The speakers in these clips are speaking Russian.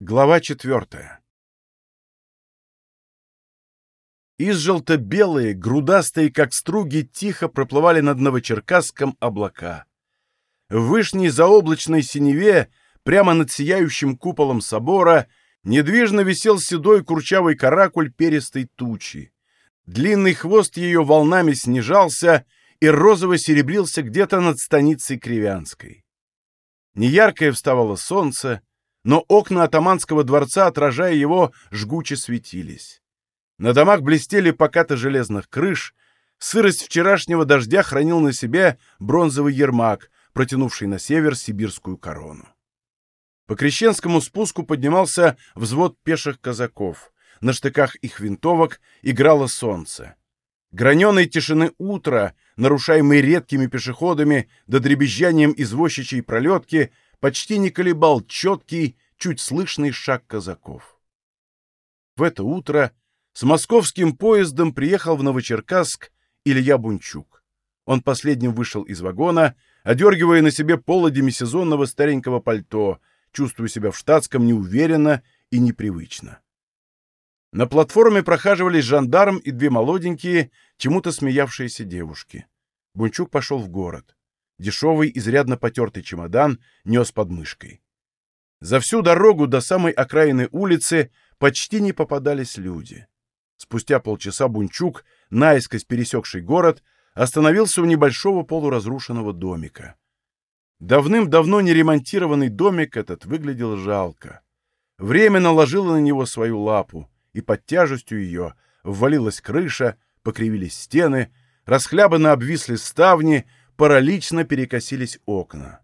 Глава четвертая. Изжелто-белые, грудастые, как струги, тихо проплывали над Новочеркасском облака. В вышней заоблачной синеве, прямо над сияющим куполом собора, недвижно висел седой курчавый каракуль перистой тучи. Длинный хвост ее волнами снижался и розово серебрился где-то над станицей Кривянской. Неяркое вставало солнце, но окна атаманского дворца, отражая его, жгуче светились. На домах блестели покаты железных крыш, сырость вчерашнего дождя хранил на себе бронзовый ермак, протянувший на север сибирскую корону. По крещенскому спуску поднимался взвод пеших казаков. На штыках их винтовок играло солнце. Граненой тишины утра, нарушаемой редкими пешеходами да дребезжанием извозчичьей пролетки, почти не колебал четкий, чуть слышный шаг казаков. В это утро с московским поездом приехал в Новочеркасск Илья Бунчук. Он последним вышел из вагона, одергивая на себе поло демисезонного старенького пальто, чувствуя себя в штатском неуверенно и непривычно. На платформе прохаживались жандарм и две молоденькие, чему-то смеявшиеся девушки. Бунчук пошел в город. Дешевый, изрядно потертый чемодан нес под мышкой. За всю дорогу до самой окраины улицы почти не попадались люди. Спустя полчаса Бунчук, наискось пересекший город, остановился у небольшого полуразрушенного домика. Давным-давно не ремонтированный домик этот выглядел жалко. Время наложило на него свою лапу, и под тяжестью ее ввалилась крыша, покривились стены, расхлябанно обвисли ставни, паралично перекосились окна.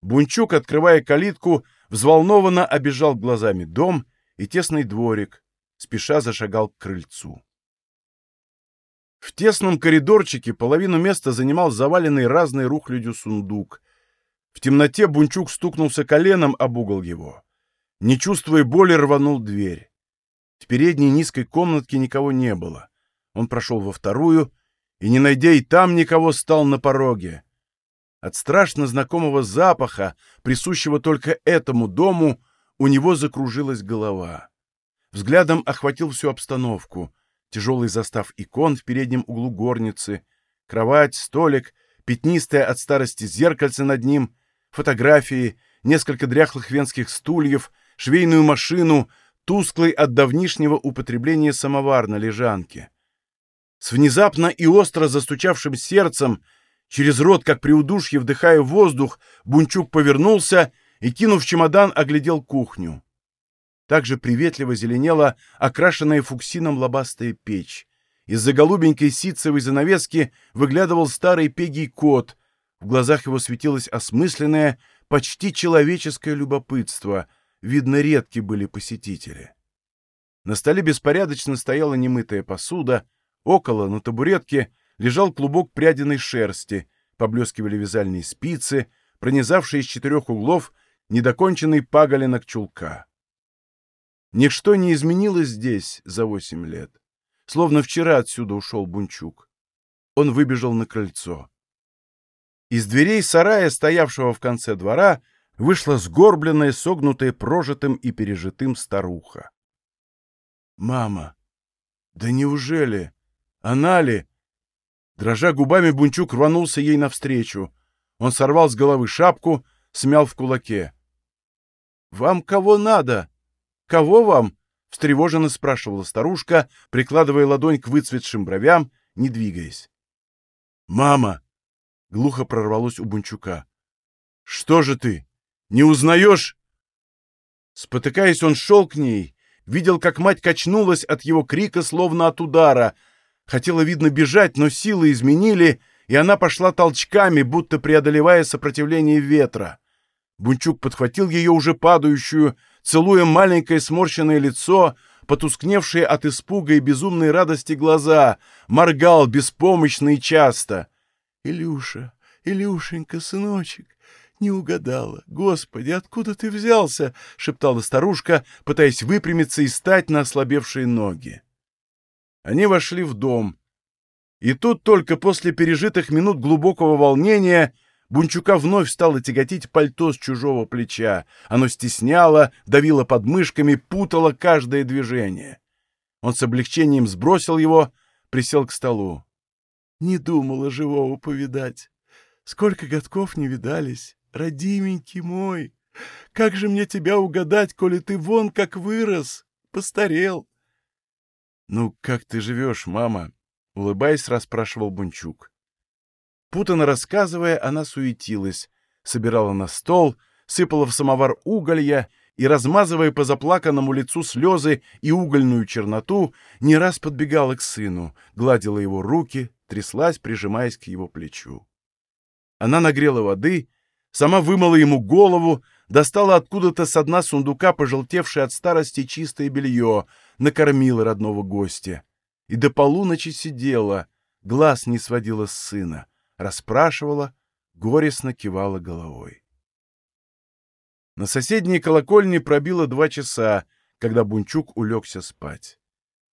Бунчук, открывая калитку, взволнованно обежал глазами дом и тесный дворик, спеша зашагал к крыльцу. В тесном коридорчике половину места занимал заваленный разной рухлядью сундук. В темноте Бунчук стукнулся коленом об угол его. Не чувствуя боли, рванул дверь. В передней низкой комнатке никого не было. Он прошел во вторую и, не найдя и там никого, стал на пороге. От страшно знакомого запаха, присущего только этому дому, у него закружилась голова. Взглядом охватил всю обстановку. Тяжелый застав икон в переднем углу горницы, кровать, столик, пятнистое от старости зеркальце над ним, фотографии, несколько дряхлых венских стульев, швейную машину, тусклый от давнишнего употребления самовар на лежанке. С внезапно и остро застучавшим сердцем, через рот, как при удушье, вдыхая воздух, Бунчук повернулся и, кинув чемодан, оглядел кухню. Также приветливо зеленела окрашенная фуксином лобастая печь. Из-за голубенькой ситцевой занавески выглядывал старый пегий кот. В глазах его светилось осмысленное, почти человеческое любопытство. Видно, редки были посетители. На столе беспорядочно стояла немытая посуда — Около, на табуретке, лежал клубок прядиной шерсти, поблескивали вязальные спицы, пронизавшие из четырех углов недоконченный паголинок чулка. Ничто не изменилось здесь за восемь лет. Словно вчера отсюда ушел Бунчук. Он выбежал на крыльцо. Из дверей сарая, стоявшего в конце двора, вышла сгорбленная, согнутая прожитым и пережитым старуха. «Мама! Да неужели?» Она ли? Дрожа губами, Бунчук рванулся ей навстречу. Он сорвал с головы шапку, смял в кулаке. «Вам кого надо? Кого вам?» — встревоженно спрашивала старушка, прикладывая ладонь к выцветшим бровям, не двигаясь. «Мама!» — глухо прорвалось у Бунчука. «Что же ты? Не узнаешь?» Спотыкаясь, он шел к ней, видел, как мать качнулась от его крика, словно от удара — Хотела, видно, бежать, но силы изменили, и она пошла толчками, будто преодолевая сопротивление ветра. Бунчук подхватил ее уже падающую, целуя маленькое сморщенное лицо, потускневшие от испуга и безумной радости глаза, моргал беспомощно и часто. «Илюша, Илюшенька, сыночек, не угадала. Господи, откуда ты взялся?» — шептала старушка, пытаясь выпрямиться и стать на ослабевшие ноги. Они вошли в дом. И тут только после пережитых минут глубокого волнения Бунчука вновь стало тяготить пальто с чужого плеча. Оно стесняло, давило подмышками, путало каждое движение. Он с облегчением сбросил его, присел к столу. «Не думала живого повидать. Сколько годков не видались, родименький мой! Как же мне тебя угадать, коли ты вон как вырос, постарел!» «Ну, как ты живешь, мама?» — улыбаясь, расспрашивал Бунчук. Путано рассказывая, она суетилась, собирала на стол, сыпала в самовар уголья и, размазывая по заплаканному лицу слезы и угольную черноту, не раз подбегала к сыну, гладила его руки, тряслась, прижимаясь к его плечу. Она нагрела воды, сама вымыла ему голову, достала откуда-то с дна сундука пожелтевшее от старости чистое белье, накормила родного гостя. И до полуночи сидела, глаз не сводила с сына расспрашивала, горестно кивала головой. На соседней колокольне пробило два часа, когда Бунчук улегся спать.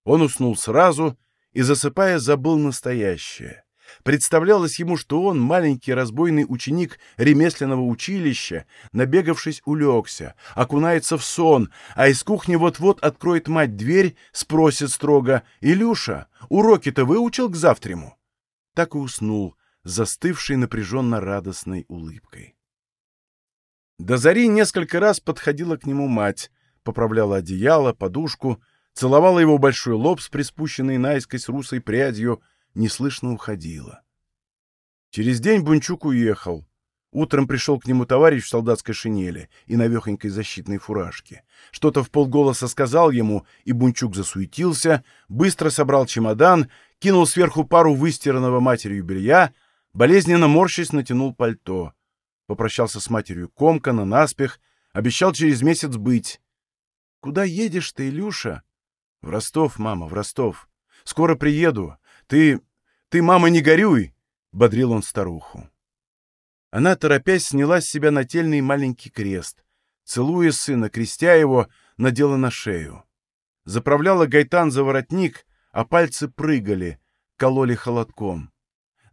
Он уснул сразу и, засыпая, забыл настоящее. Представлялось ему, что он, маленький разбойный ученик ремесленного училища, набегавшись, улегся, окунается в сон, а из кухни вот-вот откроет мать дверь, спросит строго, «Илюша, уроки-то выучил к завтраму?» Так и уснул, застывшей напряженно радостной улыбкой. До зари несколько раз подходила к нему мать, поправляла одеяло, подушку, целовала его большой лоб с приспущенной наискось русой прядью, неслышно уходила. Через день Бунчук уехал. Утром пришел к нему товарищ в солдатской шинели и навехонькой защитной фуражке. Что-то в полголоса сказал ему, и Бунчук засуетился, быстро собрал чемодан, кинул сверху пару выстиранного матерью белья, Болезненно морщись натянул пальто. Попрощался с матерью комкана, наспех, обещал через месяц быть. — Куда едешь ты, Илюша? — В Ростов, мама, в Ростов. Скоро приеду. Ты... ты, мама, не горюй! — бодрил он старуху. Она, торопясь, сняла с себя нательный маленький крест. Целуя сына, крестя его, надела на шею. Заправляла гайтан за воротник, а пальцы прыгали, кололи холодком.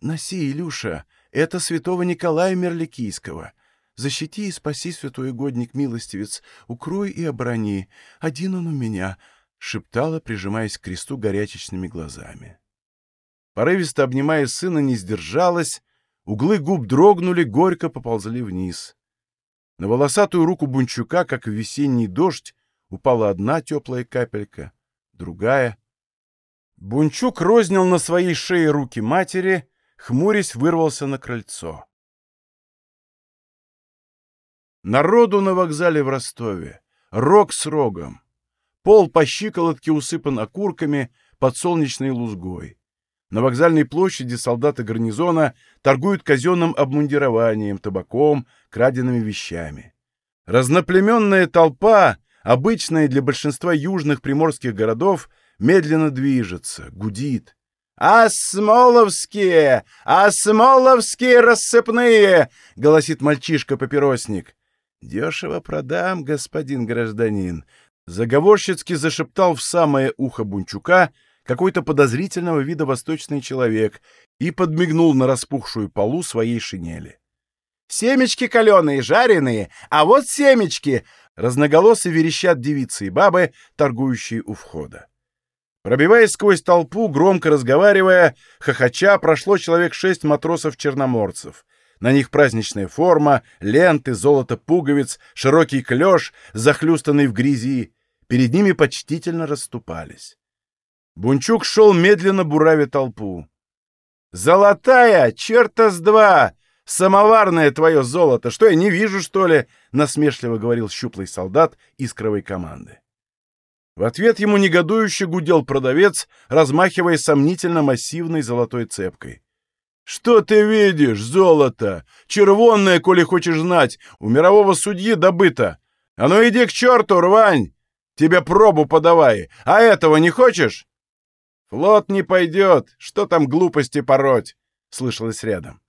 Носи, Илюша, это святого Николая Мерликийского. Защити и спаси, святой угодник милостивец, укрой и оборони. Один он у меня, — шептала, прижимаясь к кресту горячечными глазами. Порывисто обнимая сына, не сдержалась, углы губ дрогнули, горько поползли вниз. На волосатую руку Бунчука, как в весенний дождь, упала одна теплая капелька, другая. Бунчук рознил на своей шее руки матери — хмурясь, вырвался на крыльцо. Народу на вокзале в Ростове. Рог с рогом. Пол по щиколотке усыпан окурками, подсолнечной лузгой. На вокзальной площади солдаты гарнизона торгуют казенным обмундированием, табаком, краденными вещами. Разноплеменная толпа, обычная для большинства южных приморских городов, медленно движется, гудит. «Осмоловские! Осмоловские рассыпные!» — голосит мальчишка-папиросник. «Дешево продам, господин гражданин!» Заговорщицки зашептал в самое ухо Бунчука какой-то подозрительного вида восточный человек и подмигнул на распухшую полу своей шинели. «Семечки каленые, жареные, а вот семечки!» Разноголосые верещат девицы и бабы, торгующие у входа. Пробиваясь сквозь толпу, громко разговаривая, хохоча, прошло человек шесть матросов-черноморцев. На них праздничная форма, ленты, золото пуговиц, широкий клеш, захлюстанный в грязи. Перед ними почтительно расступались. Бунчук шел медленно, буравя толпу. «Золотая! Черта с два! Самоварное твое золото! Что, я не вижу, что ли?» — насмешливо говорил щуплый солдат искровой команды. В ответ ему негодующе гудел продавец, размахивая сомнительно массивной золотой цепкой. «Что ты видишь, золото? Червонное, коли хочешь знать, у мирового судьи добыто. А ну иди к черту, рвань! Тебе пробу подавай, а этого не хочешь?» «Флот не пойдет, что там глупости пороть?» — слышалось рядом.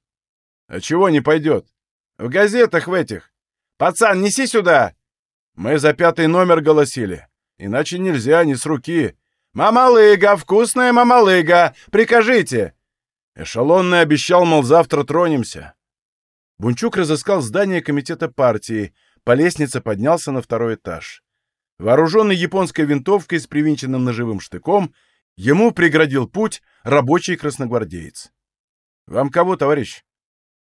«А чего не пойдет? В газетах в этих. Пацан, неси сюда!» Мы за пятый номер голосили. Иначе нельзя, не с руки. «Мамалыга! Вкусная мамалыга! Прикажите!» Эшелонный обещал, мол, завтра тронемся. Бунчук разыскал здание комитета партии, по лестнице поднялся на второй этаж. Вооруженный японской винтовкой с привинченным ножевым штыком, ему преградил путь рабочий красногвардеец. «Вам кого, товарищ?»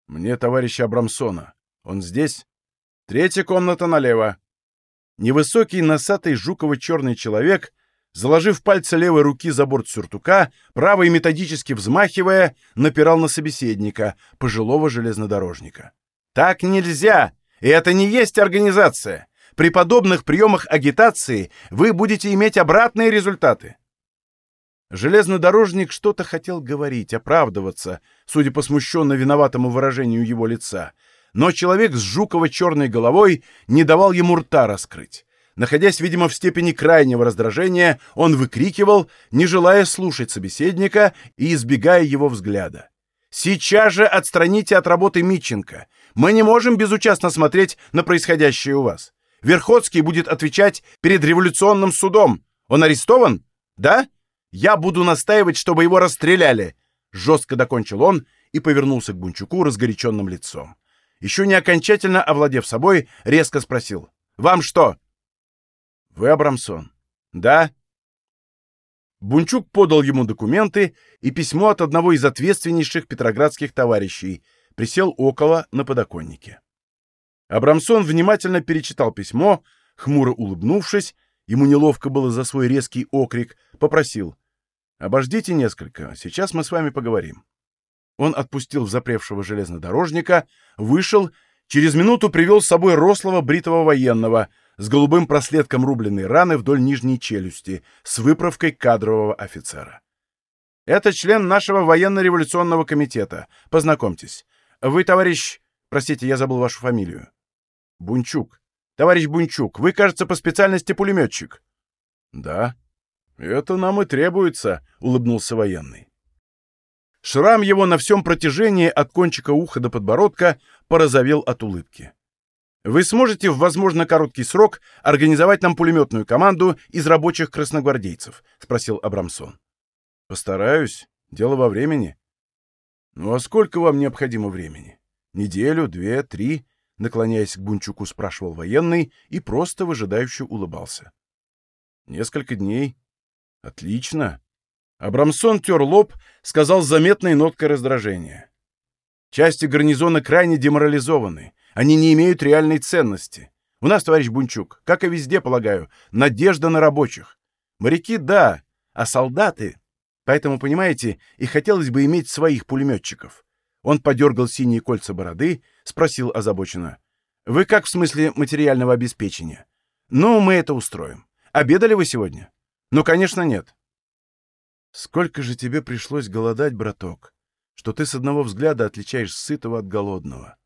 «Мне товарища Абрамсона. Он здесь?» «Третья комната налево». Невысокий, носатый, жуково-черный человек, заложив пальцы левой руки за борт сюртука, правой методически взмахивая, напирал на собеседника, пожилого железнодорожника. «Так нельзя! И это не есть организация! При подобных приемах агитации вы будете иметь обратные результаты!» Железнодорожник что-то хотел говорить, оправдываться, судя по смущенно виноватому выражению его лица, но человек с жуково-черной головой не давал ему рта раскрыть. Находясь, видимо, в степени крайнего раздражения, он выкрикивал, не желая слушать собеседника и избегая его взгляда. «Сейчас же отстраните от работы Митченко. Мы не можем безучастно смотреть на происходящее у вас. Верхотский будет отвечать перед революционным судом. Он арестован? Да? Я буду настаивать, чтобы его расстреляли!» Жестко докончил он и повернулся к Бунчуку разгоряченным лицом. Еще не окончательно овладев собой, резко спросил. «Вам что?» «Вы Абрамсон?» «Да». Бунчук подал ему документы и письмо от одного из ответственнейших петроградских товарищей, присел около на подоконнике. Абрамсон внимательно перечитал письмо, хмуро улыбнувшись, ему неловко было за свой резкий окрик, попросил. «Обождите несколько, сейчас мы с вами поговорим». Он отпустил запревшего железнодорожника, вышел, через минуту привел с собой рослого бритого военного с голубым проследком рубленной раны вдоль нижней челюсти, с выправкой кадрового офицера. «Это член нашего военно-революционного комитета. Познакомьтесь. Вы, товарищ... Простите, я забыл вашу фамилию. Бунчук. Товарищ Бунчук, вы, кажется, по специальности пулеметчик. Да. Это нам и требуется, улыбнулся военный. Шрам его на всем протяжении от кончика уха до подбородка порозовел от улыбки. Вы сможете в, возможно, короткий срок организовать нам пулеметную команду из рабочих красногвардейцев? — спросил Абрамсон. — Постараюсь. Дело во времени. — Ну а сколько вам необходимо времени? Неделю, две, три? Наклоняясь к Бунчуку, спрашивал военный и просто выжидающе улыбался. — Несколько дней. — Отлично. Абрамсон тер лоб, сказал с заметной ноткой раздражения. Части гарнизона крайне деморализованы. Они не имеют реальной ценности. У нас, товарищ Бунчук, как и везде, полагаю, надежда на рабочих. Моряки — да, а солдаты... Поэтому, понимаете, и хотелось бы иметь своих пулеметчиков. Он подергал синие кольца бороды, спросил озабоченно. «Вы как в смысле материального обеспечения?» «Ну, мы это устроим. Обедали вы сегодня?» «Ну, конечно, нет. Сколько же тебе пришлось голодать, браток, что ты с одного взгляда отличаешь сытого от голодного?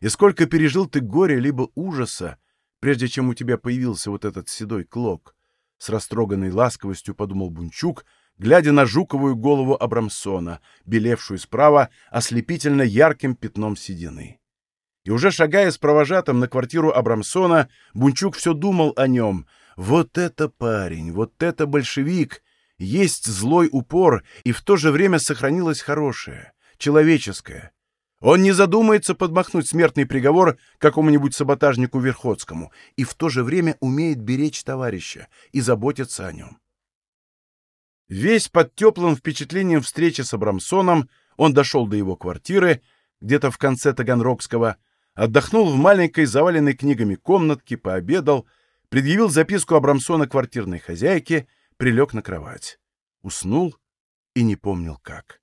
И сколько пережил ты горя либо ужаса, прежде чем у тебя появился вот этот седой клок? С растроганной ласковостью подумал Бунчук, глядя на жуковую голову Абрамсона, белевшую справа ослепительно ярким пятном седины. И уже шагая с провожатым на квартиру Абрамсона, Бунчук все думал о нем. Вот это парень, вот это большевик! есть злой упор, и в то же время сохранилось хорошее, человеческое. Он не задумается подмахнуть смертный приговор какому-нибудь саботажнику Верхотскому и в то же время умеет беречь товарища и заботиться о нем. Весь под теплым впечатлением встречи с Абрамсоном он дошел до его квартиры, где-то в конце Таганрогского, отдохнул в маленькой заваленной книгами комнатке, пообедал, предъявил записку Абрамсона квартирной хозяйке — прилег на кровать. Уснул и не помнил как.